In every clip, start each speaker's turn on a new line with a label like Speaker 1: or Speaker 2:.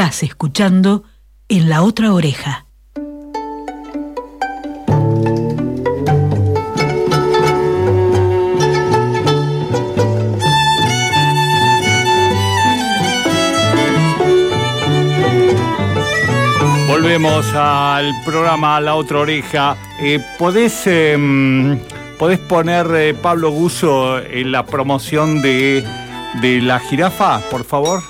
Speaker 1: Estás escuchando en la otra oreja.
Speaker 2: Volvemos al programa La Otra Oreja. Eh, ¿podés, em, ¿Podés poner, eh, Pablo Guso, en la promoción de, de la jirafa, por favor?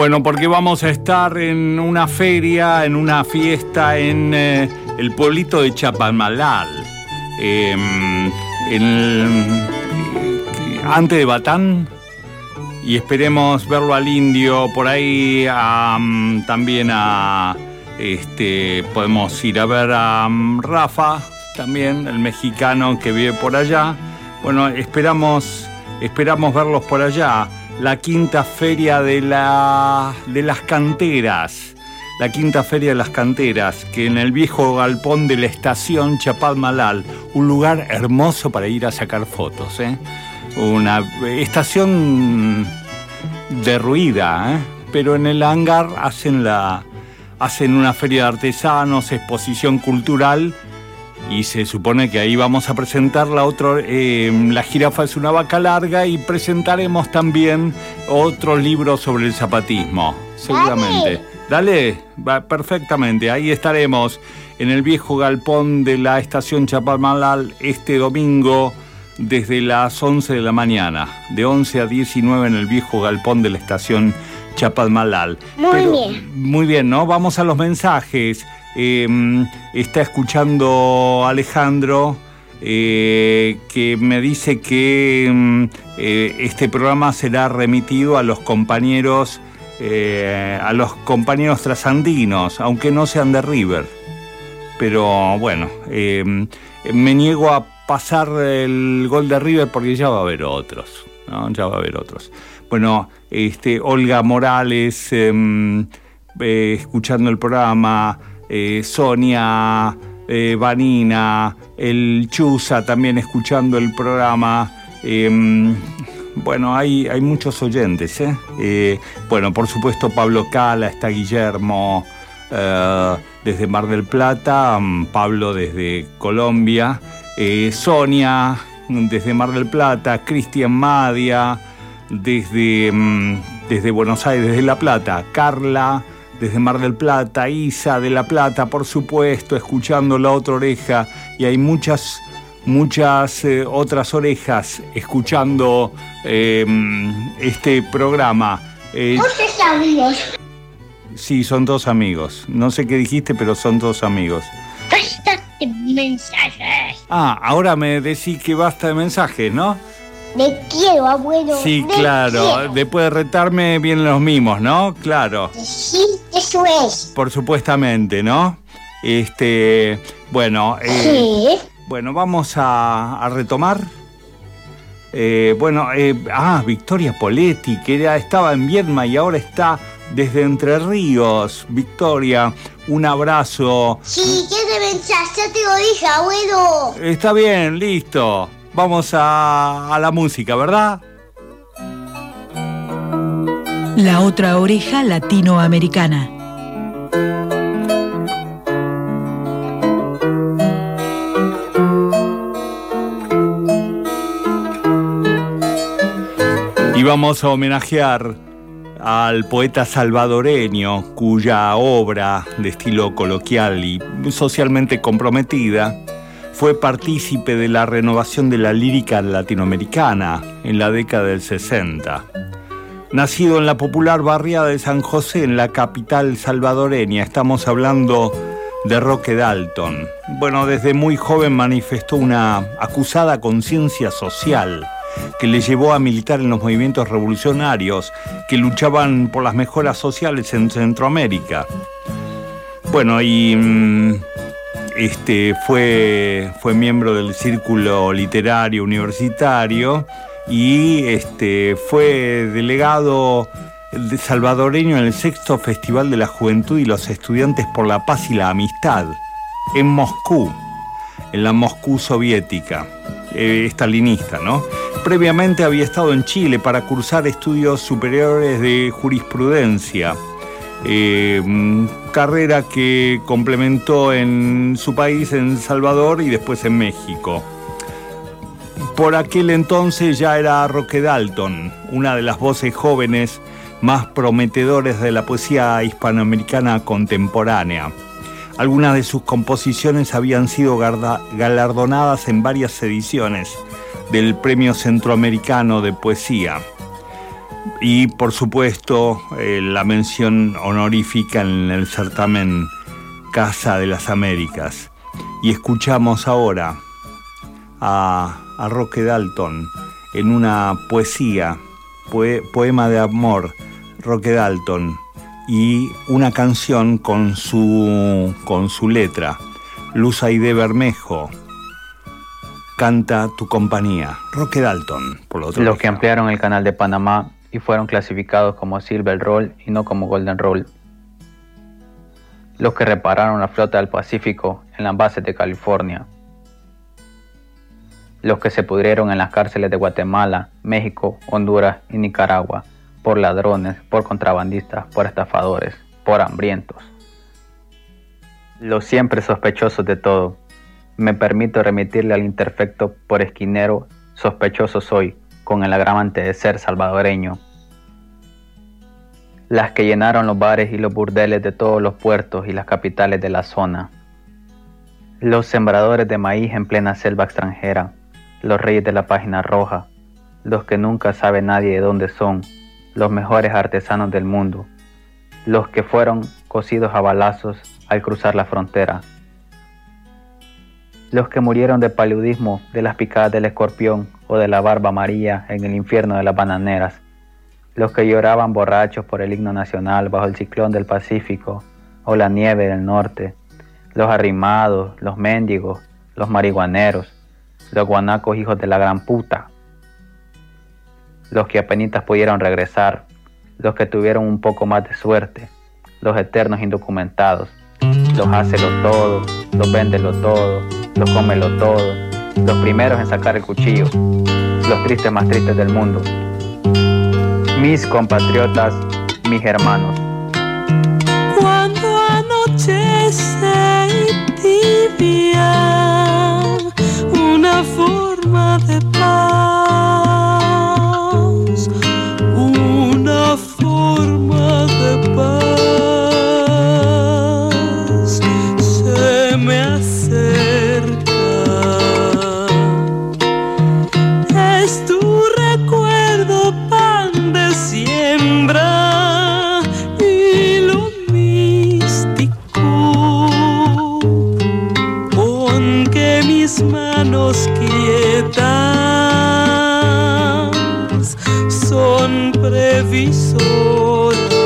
Speaker 2: Bueno, porque vamos a estar en una feria, en una fiesta en eh, el pueblito de Chapamalal. em, antes de Batán. Y esperemos verlo al indio por ahí. am, también a. Este, podemos ir a ver a am, Rafa, también, el mexicano que vive por allá. Bueno, esperamos, esperamos verlos por allá. La quinta feria de, la, de las canteras. La quinta feria de las canteras, que en el viejo galpón de la estación Chapadmalal, un lugar hermoso para ir a sacar fotos. ¿eh? Una estación derruida, ¿eh? pero en el hangar hacen, la, hacen una feria de artesanos, exposición cultural y se supone que ahí vamos a presentar la otra, eh, La jirafa es una vaca larga y presentaremos también otro libro sobre el zapatismo, seguramente. Dale, va perfectamente, ahí estaremos en el viejo galpón de la estación Chapadmalal este domingo desde las 11 de la mañana, de 11 a 19 en el viejo galpón de la estación Chapadmalal.
Speaker 3: Muy bien.
Speaker 2: Muy bien, ¿no? Vamos a los mensajes. Eh, está escuchando Alejandro eh, que me dice que mm, eh, este programa será remitido a los compañeros eh, a los compañeros trasandinos, aunque no sean de River. Pero bueno, eh, me niego a pasar el gol de River porque ya va a haber otros. Ya va a haber otros. Bueno, este, Olga Morales, em, escuchando el programa, eh, Sonia, eh, Vanina, el Chusa también escuchando el programa. em, bueno, hay, hay muchos oyentes. ¿eh? Bueno, por supuesto Pablo Cala, está Guillermo desde Mar del Plata, mm, Pablo desde Colombia, Sonia desde Mar del Plata, Cristian Madia desde, mm, desde Buenos Aires, desde La Plata, Carla desde Mar del Plata, Isa de La Plata, por supuesto, escuchando la otra oreja, y hay muchas, muchas eh, otras orejas escuchando eh, mm, este programa. Eh,
Speaker 3: Muchos amigos.
Speaker 2: sí, son dos amigos. No sé qué dijiste, pero son dos amigos.
Speaker 3: Basta de mensajes.
Speaker 2: Ah, ahora me decís que basta de mensajes, ¿no?
Speaker 3: Me quiero, abuelo.
Speaker 2: Sí,
Speaker 3: me
Speaker 2: claro.
Speaker 3: quiero.
Speaker 2: Después de retarme vienen los mimos, ¿no? Claro.
Speaker 3: Sí, eso es.
Speaker 2: Por supuestamente, ¿no? Este, bueno, eh,
Speaker 3: Sí.
Speaker 2: bueno, vamos a, a retomar. Eh, bueno, eh, ah, Victoria Poletti, que era- estaba en Viedma y ahora está desde Entre Ríos. Victoria, un abrazo.
Speaker 3: Sí, ¿qué te pensás? Ya te lo dije, abuelo.
Speaker 2: Está bien, listo. Vamos a, a la música, ¿verdad?
Speaker 1: La otra oreja latinoamericana.
Speaker 2: Y vamos a homenajear al poeta salvadoreño cuya obra de estilo coloquial y socialmente comprometida fue partícipe de la renovación de la lírica latinoamericana en la década del 60. Nacido en la popular barriada de San José, en la capital salvadoreña, estamos hablando de Roque Dalton. Bueno, desde muy joven manifestó una acusada conciencia social que le llevó a militar en los movimientos revolucionarios que luchaban por las mejoras sociales en Centroamérica. Bueno, y mm, este, fue, fue miembro del Círculo Literario Universitario y este, fue delegado de salvadoreño en el sexto Festival de la Juventud y los Estudiantes por la Paz y la Amistad, en Moscú, en la Moscú soviética, eh, estalinista, ¿no? Previamente había estado en Chile para cursar estudios superiores de jurisprudencia, eh, carrera que complementó en su país, en Salvador, y después en México. Por aquel entonces ya era Roque Dalton, una de las voces jóvenes más prometedores de la poesía hispanoamericana contemporánea. Algunas de sus composiciones habían sido galardonadas en varias ediciones del Premio Centroamericano de Poesía. Y por supuesto eh, la mención honorífica en el certamen Casa de las Américas. Y escuchamos ahora a, Roque Dalton en una poesía, poema de amor Roque Dalton y una canción con su, con su letra. Luz Aide Bermejo canta Tu compañía. Roque Dalton,
Speaker 4: por lo otro Los que ampliaron el canal de Panamá y fueron clasificados como Silver Roll y no como Golden Roll. Los que repararon la flota del Pacífico en las bases de California. Los que se pudrieron en las cárceles de Guatemala, México, Honduras y Nicaragua por ladrones, por contrabandistas, por estafadores, por hambrientos. Los siempre sospechosos de todo. Me permito remitirle al imperfecto por esquinero, sospechoso soy, con el agravante de ser salvadoreño. Las que llenaron los bares y los burdeles de todos los puertos y las capitales de la zona. Los sembradores de maíz en plena selva extranjera, los reyes de la página roja, los que nunca sabe nadie de dónde son, los mejores artesanos del mundo, los que fueron cosidos a balazos al cruzar la frontera, los que murieron de paludismo, de las picadas del escorpión o de la barba amarilla en el infierno de las bananeras, los que lloraban borrachos por el himno nacional bajo el ciclón del Pacífico o la nieve del norte, los arrimados, los mendigos, los marihuaneros, los guanacos hijos de la gran puta, los que apenas pudieron regresar, los que tuvieron un poco más de suerte, los eternos indocumentados, los hácelo todo, los véndelo todo, cómelo todo, los primeros en sacar el cuchillo, los tristes más tristes del mundo. Mis compatriotas, mis hermanos.
Speaker 5: Cuando anochece y tibia, una forma de manos quietas
Speaker 1: son
Speaker 2: previsoras.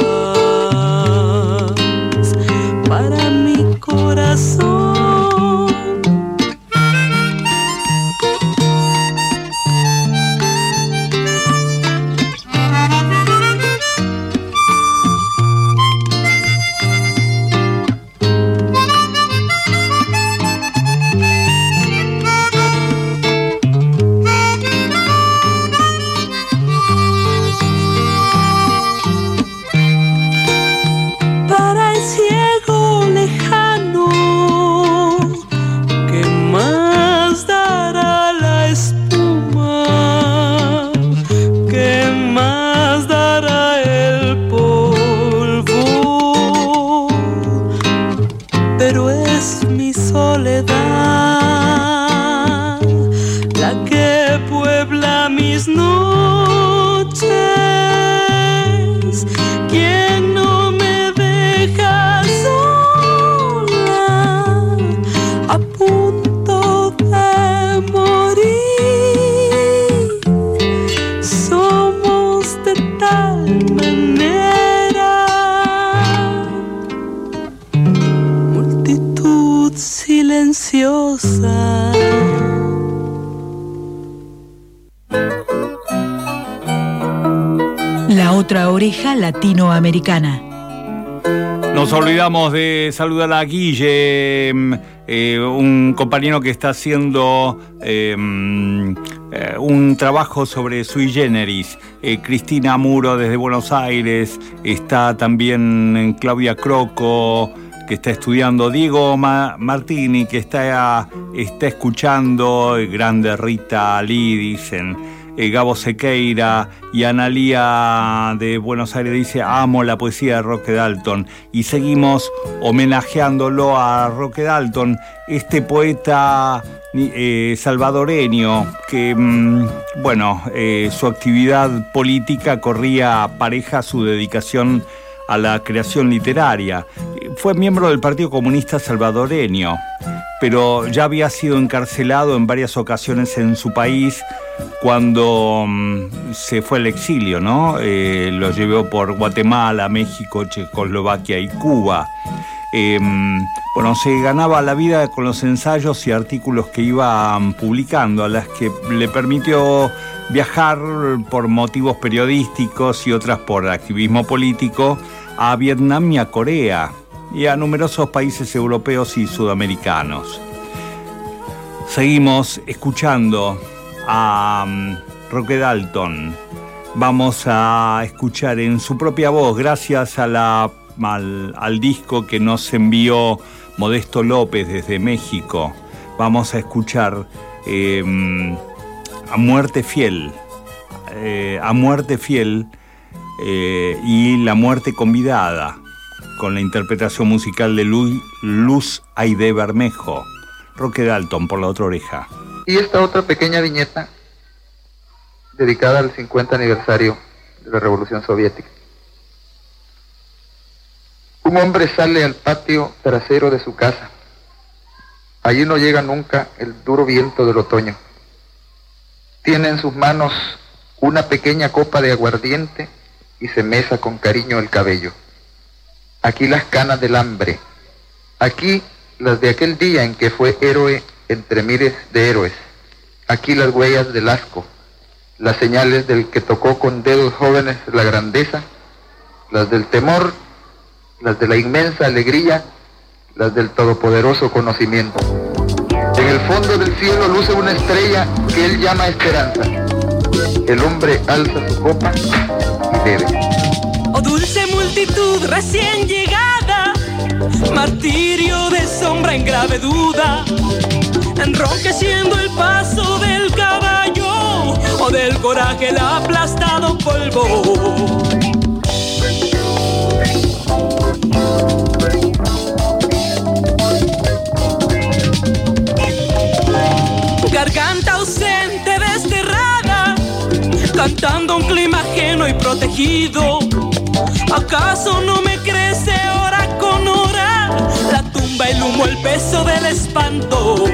Speaker 2: Olvidamos de saludar a Guille, mm, eh, un compañero que está haciendo eh, mm, eh, un trabajo sobre sui generis. Cristina Muro desde Buenos Aires, está también Claudia Croco, que está estudiando, Diego Martini, que está, está escuchando, grande Rita Lee, dicen. Eh, Gabo Sequeira y Analía de Buenos Aires dice, amo la poesía de Roque Dalton. Y seguimos homenajeándolo a Roque Dalton, este poeta eh, salvadoreño que, mm, bueno, eh, su actividad política corría pareja su dedicación a la creación literaria. Fue miembro del Partido Comunista Salvadoreño, pero ya había sido encarcelado en varias ocasiones en su país cuando mm, se fue al exilio, ¿no? Eh, lo llevó por Guatemala, México, Checoslovaquia y Cuba. Em, bueno, se ganaba la vida con los ensayos y artículos que iba mm, publicando, a las que le permitió viajar por motivos periodísticos y otras por activismo político a Vietnam y a Corea y a numerosos países europeos y sudamericanos. Seguimos escuchando a um, Roque Dalton. Vamos a escuchar en su propia voz, gracias al, disco que nos envió Modesto López desde México. Vamos a escuchar em, A Muerte Fiel. Eh, a Muerte Fiel eh, y La Muerte Convidada, con la interpretación musical de Luz Aide Bermejo. Roque Dalton por la otra oreja.
Speaker 6: Y esta otra pequeña viñeta dedicada al 50 aniversario de la Revolución Soviética. Un hombre sale al patio trasero de su casa. Allí no llega nunca el duro viento del otoño. Tiene en sus manos una pequeña copa de aguardiente y se mesa con cariño el cabello. Aquí las canas del hambre. Aquí las de aquel día en que fue héroe entre miles de héroes. Aquí las huellas del asco, las señales del que tocó con dedos jóvenes la grandeza, las del temor, las de la inmensa alegría, las del todopoderoso conocimiento. En el fondo del cielo luce una estrella que él llama esperanza. El hombre alza su copa y bebe.
Speaker 5: Oh dulce multitud recién llegada, martirio de sombra en grave duda enronqueciendo el paso del caballo o del coraje el aplastado polvo. Garganta ausente, desterrada, cantando un clima ajeno y protegido. ¿Acaso no me humo, el peso del espanto?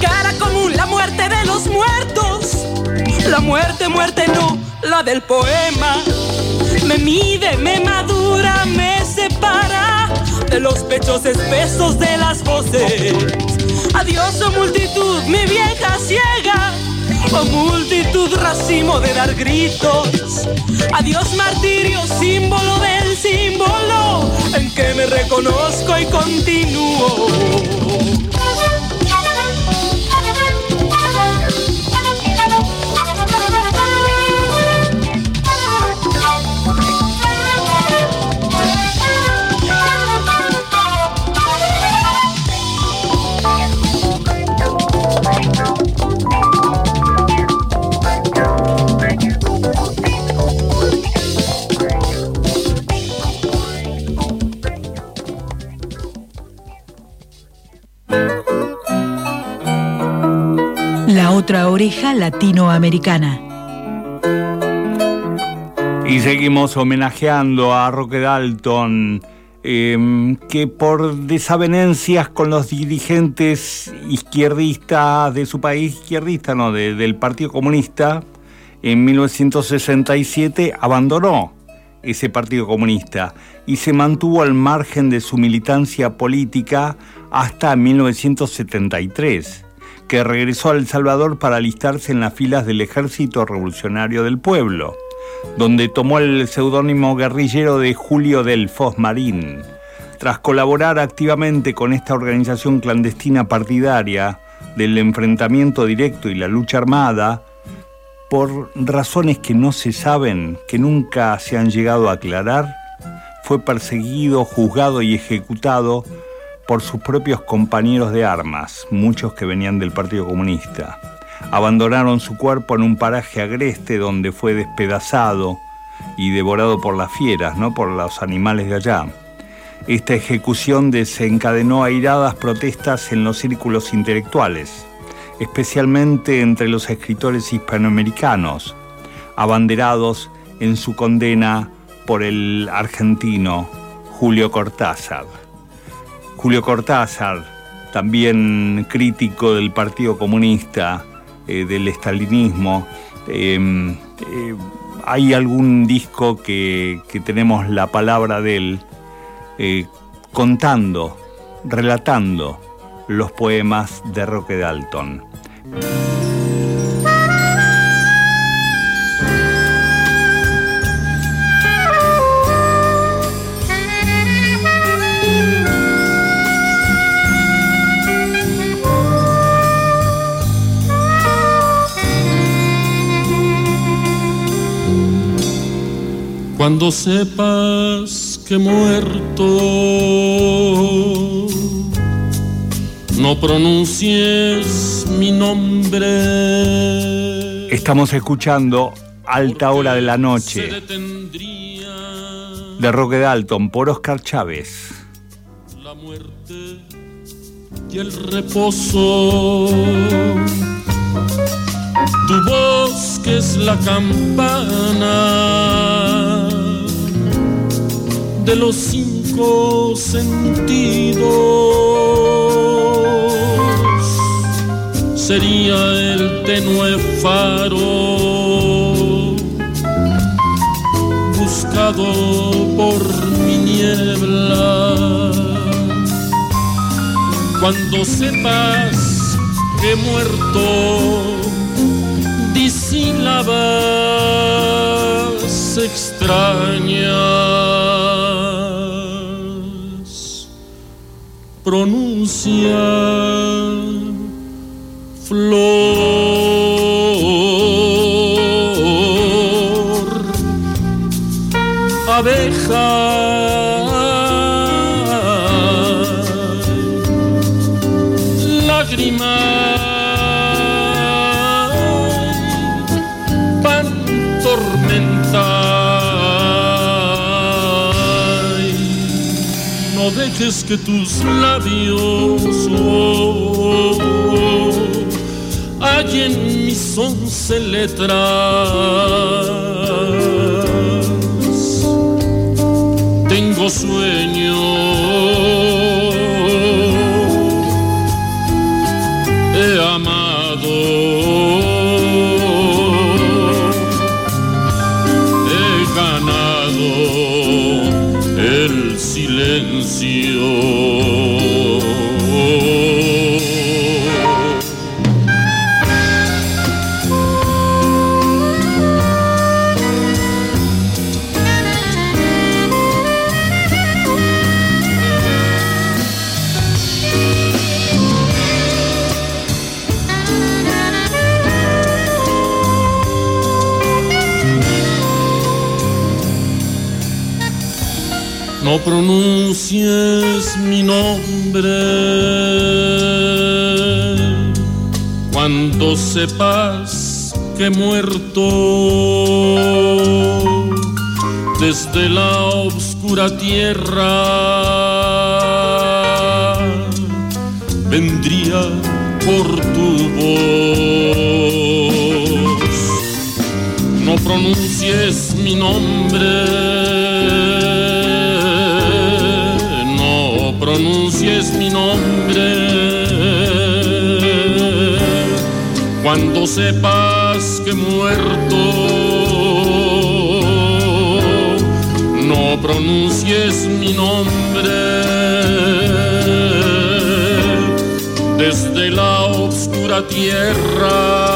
Speaker 5: Cara común, la muerte de los muertos. La muerte, muerte no, la del poema me mide, me madura, los pechos espesos de las voces. Adiós, oh multitud, mi vieja ciega. Oh multitud, racimo de dar gritos. Adiós, martirio, símbolo del símbolo en que me reconozco y continúo.
Speaker 1: Otra oreja latinoamericana.
Speaker 2: Y seguimos homenajeando a Roque Dalton em, que por desavenencias con los dirigentes izquierdistas de su país, izquierdista, no, del Partido Comunista, en 1967 abandonó ese Partido Comunista y se mantuvo al margen de su militancia política hasta 1973, que regresó a El Salvador para alistarse en las filas del Ejército Revolucionario del Pueblo, donde tomó el seudónimo guerrillero de Julio del Marín. Tras colaborar activamente con esta organización clandestina partidaria del enfrentamiento directo y la lucha armada, por razones que no se saben, que nunca se han llegado a aclarar, fue perseguido, juzgado y ejecutado por sus propios compañeros de armas, muchos que venían del Partido Comunista. Abandonaron su cuerpo en un paraje agreste donde fue despedazado y devorado por las fieras, no por los animales de allá. Esta ejecución desencadenó airadas protestas en los círculos intelectuales especialmente entre los escritores hispanoamericanos, abanderados en su condena por el argentino Julio Cortázar. Julio Cortázar, también crítico del Partido Comunista, eh, del estalinismo, em, eh, hay algún disco que, que, tenemos la palabra de él eh, contando, relatando los poemas de Roque Dalton.
Speaker 7: Cuando sepas que muerto no pronuncies mi nombre.
Speaker 2: Estamos escuchando Alta Hora de la Noche de Roque Dalton por Oscar Chávez.
Speaker 7: La muerte y el reposo. Tu voz que es la campana de los cinco sentidos sería el tenue faro buscado por mi niebla. Cuando sepas que he muerto, disílabas extrañas, pronuncia flor, que tus labios hay en mis once letras. Tengo sueño. Silencio. Que muerto. Desde la oscura tierra vendría por tu voz. No pronuncies mi nombre sepas que muerto, no pronuncies mi nombre. Desde la oscura tierra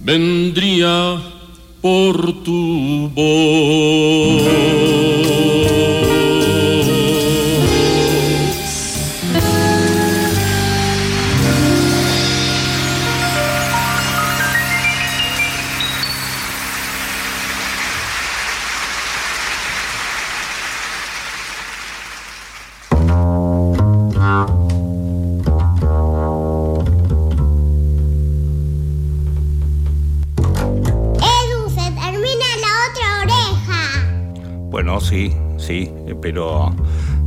Speaker 7: vendría por tu
Speaker 2: sí, sí, eh, pero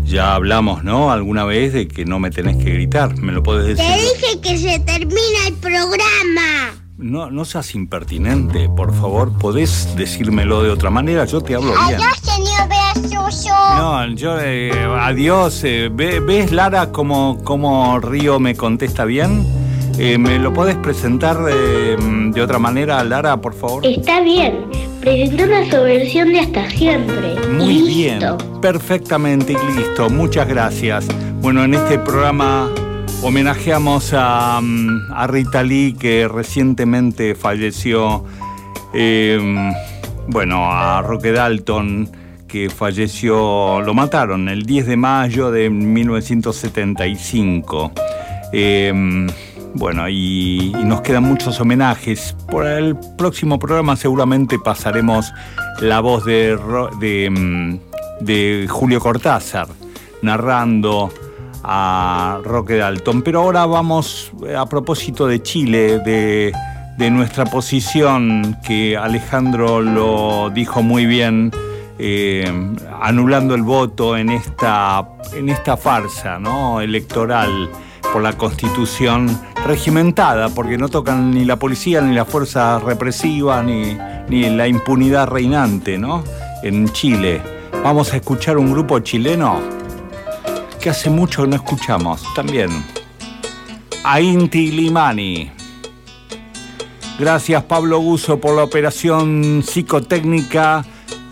Speaker 2: ya hablamos, ¿no? Alguna vez de que no me tenés que gritar. ¿Me lo puedes
Speaker 3: Te
Speaker 2: decir?
Speaker 3: dije que se termina el programa.
Speaker 2: No, no seas impertinente, por favor. ¿Podés decírmelo de otra manera? Yo te hablo bien.
Speaker 3: Adiós, señor Beasuso.
Speaker 2: No, yo, eh, adiós. eh, ve- ¿Ves, Lara, cómo, cómo Río me contesta bien? Eh, ¿Me lo podés presentar eh, de otra manera, Lara, por favor?
Speaker 8: Está bien. Presentó una subversión de Hasta Siempre.
Speaker 2: Muy
Speaker 8: Y
Speaker 2: bien,
Speaker 8: listo.
Speaker 2: perfectamente y listo. Muchas gracias. Bueno, en este programa homenajeamos a, mm, a Rita Lee, que recientemente falleció. eh, bueno, a Roque Dalton, que falleció, lo mataron el 10 de mayo de 1975. Eh, bueno, y, nos quedan muchos homenajes. Por el próximo programa seguramente pasaremos la voz de, mm, de Julio Cortázar narrando a Roque Dalton. Pero ahora vamos eh, a propósito de Chile, de, de nuestra posición, que Alejandro lo dijo muy bien, eh, anulando el voto en esta, en esta farsa ¿no? electoral por la constitución regimentada, porque no tocan ni la policía, ni las fuerzas represivas, ni, ni la impunidad reinante ¿no? en Chile. Vamos a escuchar un grupo chileno que hace mucho no escuchamos también. A Inti Limani. Gracias Pablo Guso por la operación psicotécnica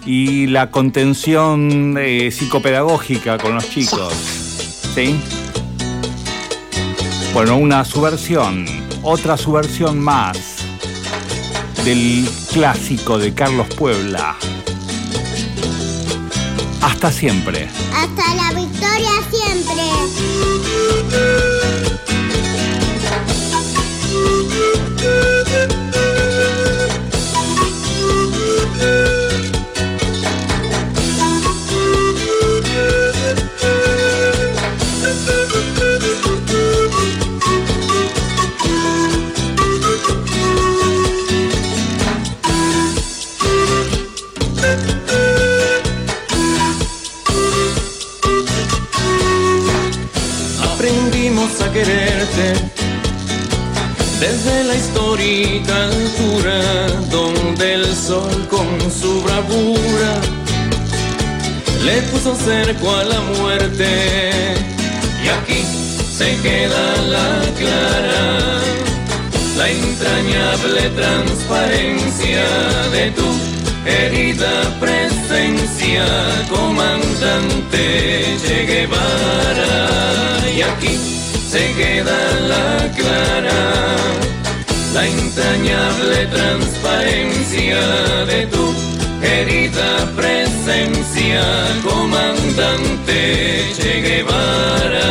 Speaker 2: y la contención eh, psicopedagógica con los chicos. ¿Sí? Bueno, una subversión, otra subversión más del clásico de Carlos Puebla. Hasta siempre.
Speaker 3: Hasta la victoria siempre.
Speaker 9: Tu herida presencia, comandante Che Guevara. Y aquí se queda la clara, la entrañable transparencia de tu herida presencia, comandante Che Guevara.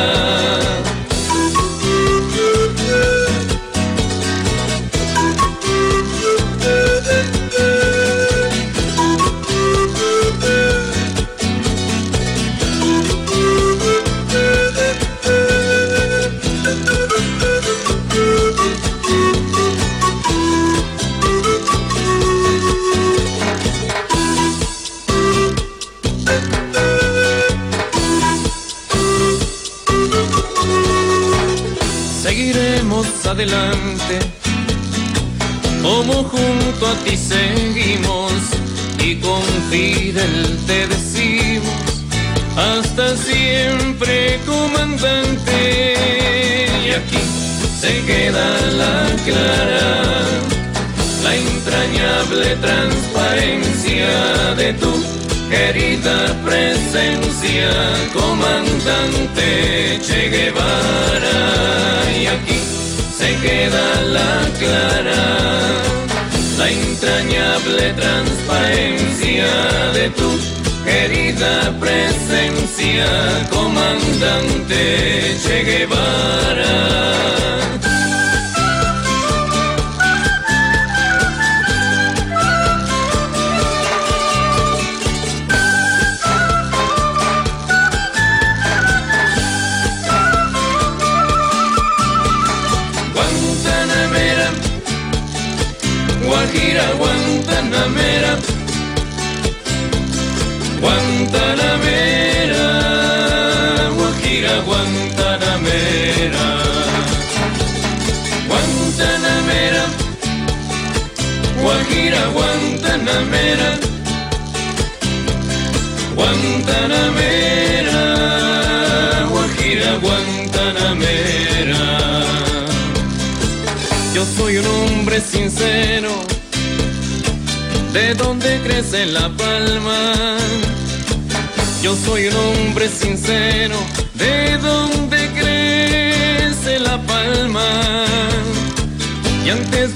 Speaker 9: Como junto a ti seguimos, y con Fidel te decimos hasta siempre comandante y aquí se queda la clara la entrañable transparencia de tu querida presencia comandante Che Guevara. Y aquí se queda la clara la entrañable transparencia de tu querida presencia, comandante Che Guevara. Sincero de donde crece la palma. Yo soy un hombre sincero, de donde crece la palma. Y antes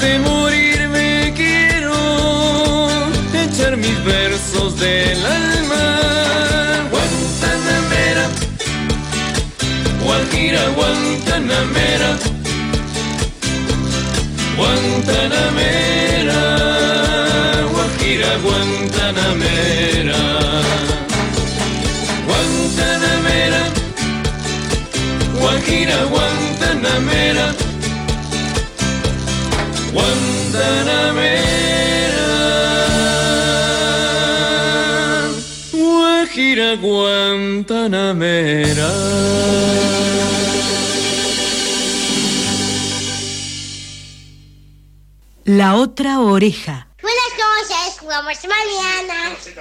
Speaker 9: Guantanamera. Guajira, Guantanamera.
Speaker 1: La otra oreja.
Speaker 3: Buenas noches, jugamos mañana.